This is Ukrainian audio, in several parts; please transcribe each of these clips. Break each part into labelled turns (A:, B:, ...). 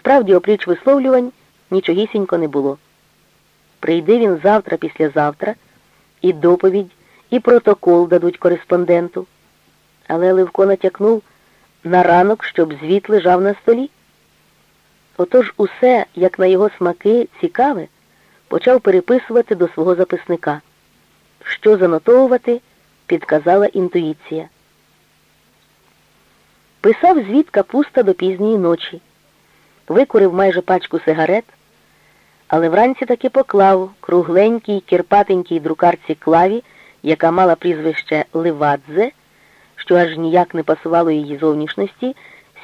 A: Справді, опліч висловлювань нічогісінько не було. Прийде він завтра, післязавтра, і доповідь, і протокол дадуть кореспонденту. Але Левко натякнув на ранок, щоб звіт лежав на столі. Отож усе, як на його смаки, цікаве, почав переписувати до свого записника. Що занотовувати, підказала інтуїція. Писав звіт капуста до пізньої ночі, викурив майже пачку сигарет, але вранці таки поклав кругленькій кірпатенькій друкарці клаві, яка мала прізвище Ливадзе, що аж ніяк не пасувало її зовнішності,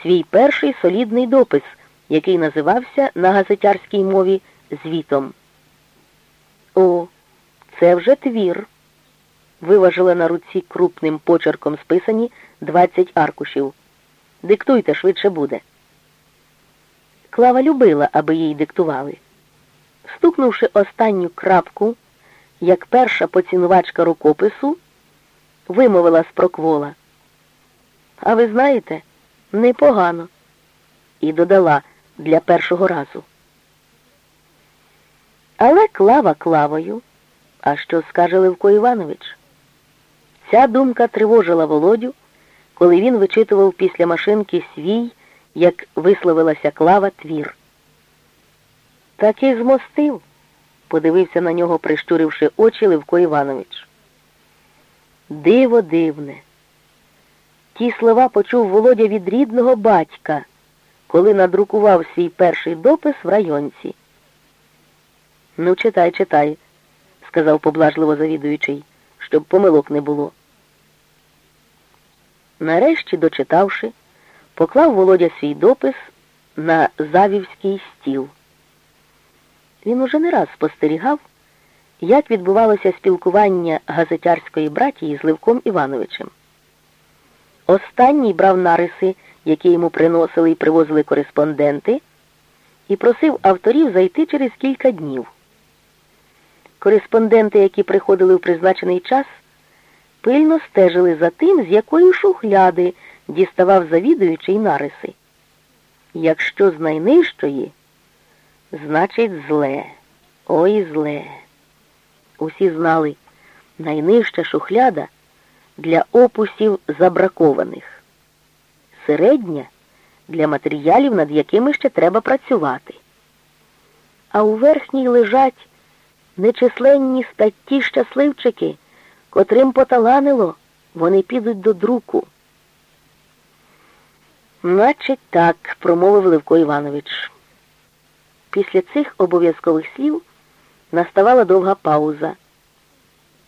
A: свій перший солідний допис, який називався на газетярській мові звітом. О, це вже твір. Виважила на руці крупним почерком списані двадцять аркушів. Диктуйте, швидше буде. Клава любила, аби їй диктували. Стукнувши останню крапку, як перша поцінувачка рукопису, вимовила з проквола. А ви знаєте, непогано. І додала для першого разу. Але клава клавою. А що скаже Левко Іванович? Ця думка тривожила Володю, коли він вичитував після машинки свій, як висловилася клава, твір. Так і змостив, подивився на нього, прищуривши очі Левко Іванович. Диво дивне. Ті слова почув Володя від рідного батька, коли надрукував свій перший допис в районці. Ну, читай, читай, сказав поблажливо завідуючий, щоб помилок не було. Нарешті, дочитавши, поклав Володя свій допис на завівський стіл. Він уже не раз спостерігав, як відбувалося спілкування газетярської братії з Левком Івановичем. Останній брав нариси, які йому приносили і привозили кореспонденти, і просив авторів зайти через кілька днів. Кореспонденти, які приходили в призначений час, пильно стежили за тим, з якої шухляди діставав завідуючий нариси. Якщо з найнижчої, значить зле, ой зле. Усі знали, найнижча шухляда для опусів забракованих, середня для матеріалів, над якими ще треба працювати. А у верхній лежать нечисленні статті щасливчики, котрим поталанило, вони підуть до друку. Значить так, промовив Левко Іванович. Після цих обов'язкових слів наставала довга пауза.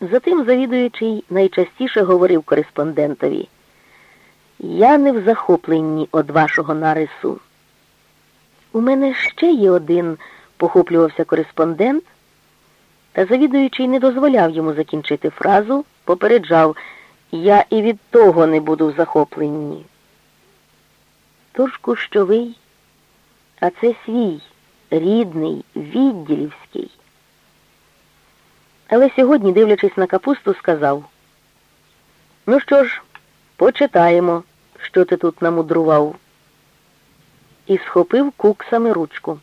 A: Затим завідуючий найчастіше говорив кореспондентові. Я не в захопленні од вашого нарису. У мене ще є один, похоплювався кореспондент, та завідуючий не дозволяв йому закінчити фразу, попереджав Я і від того не буду в захопленні. Тож кущовий, а це свій, рідний, відділівський. Але сьогодні, дивлячись на капусту, сказав Ну що ж, почитаємо, що ти тут намудрував. І схопив куксами ручку.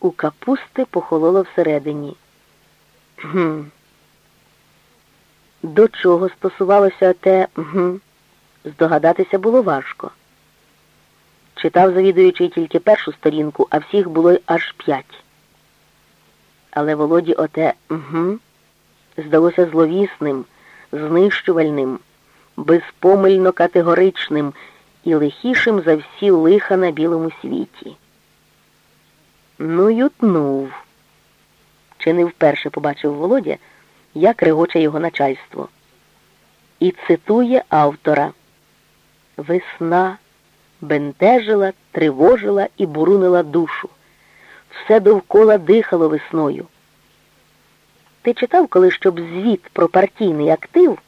A: У капусти похололо всередині. Гм. До чого стосувалося те гм, здогадатися було важко. Читав завідуючий тільки першу сторінку, а всіх було аж п'ять. Але Володі оте «угу» здалося зловісним, знищувальним, безпомильно категоричним і лихішим за всі лиха на білому світі. Ну, ютнув. Чи не вперше побачив Володя, як регоче його начальство. І цитує автора Весна бентежила, тривожила і бурунила душу все довкола дихало весною. Ти читав, коли щоб звіт про партійний актив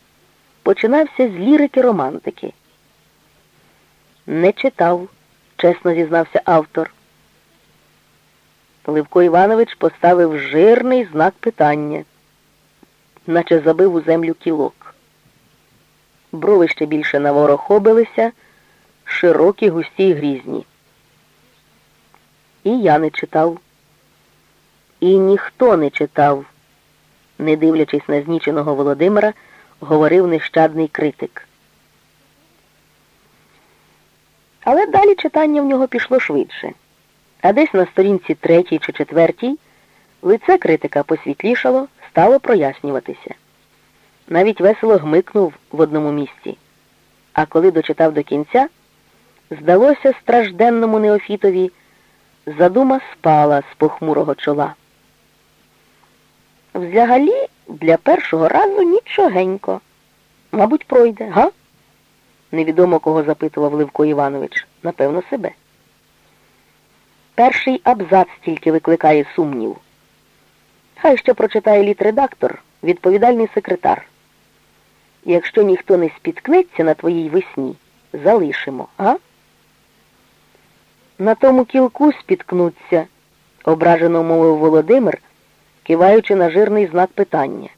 A: починався з лірики романтики? Не читав, чесно зізнався автор. Левко Іванович поставив жирний знак питання, наче забив у землю кілок. Брови ще більше наворохобилися, широкі, густі й грізні. І я не читав. І ніхто не читав, не дивлячись на зніченого Володимира, говорив нещадний критик. Але далі читання в нього пішло швидше. А десь на сторінці третій чи четвертій лице критика посвітлішало, стало прояснюватися. Навіть весело гмикнув в одному місці. А коли дочитав до кінця, здалося стражденному Неофітові, задума спала з похмурого чола. Взагалі, для першого разу нічогенько. Мабуть, пройде, га? Невідомо кого запитував Левко Іванович. Напевно, себе. Перший абзац тільки викликає сумнів. Хай ще прочитає літредактор, відповідальний секретар. Якщо ніхто не спіткнеться на твоїй весні, залишимо, а? На тому кілку спіткнуться, ображено мовив Володимир, киваючи на жирний знак питання.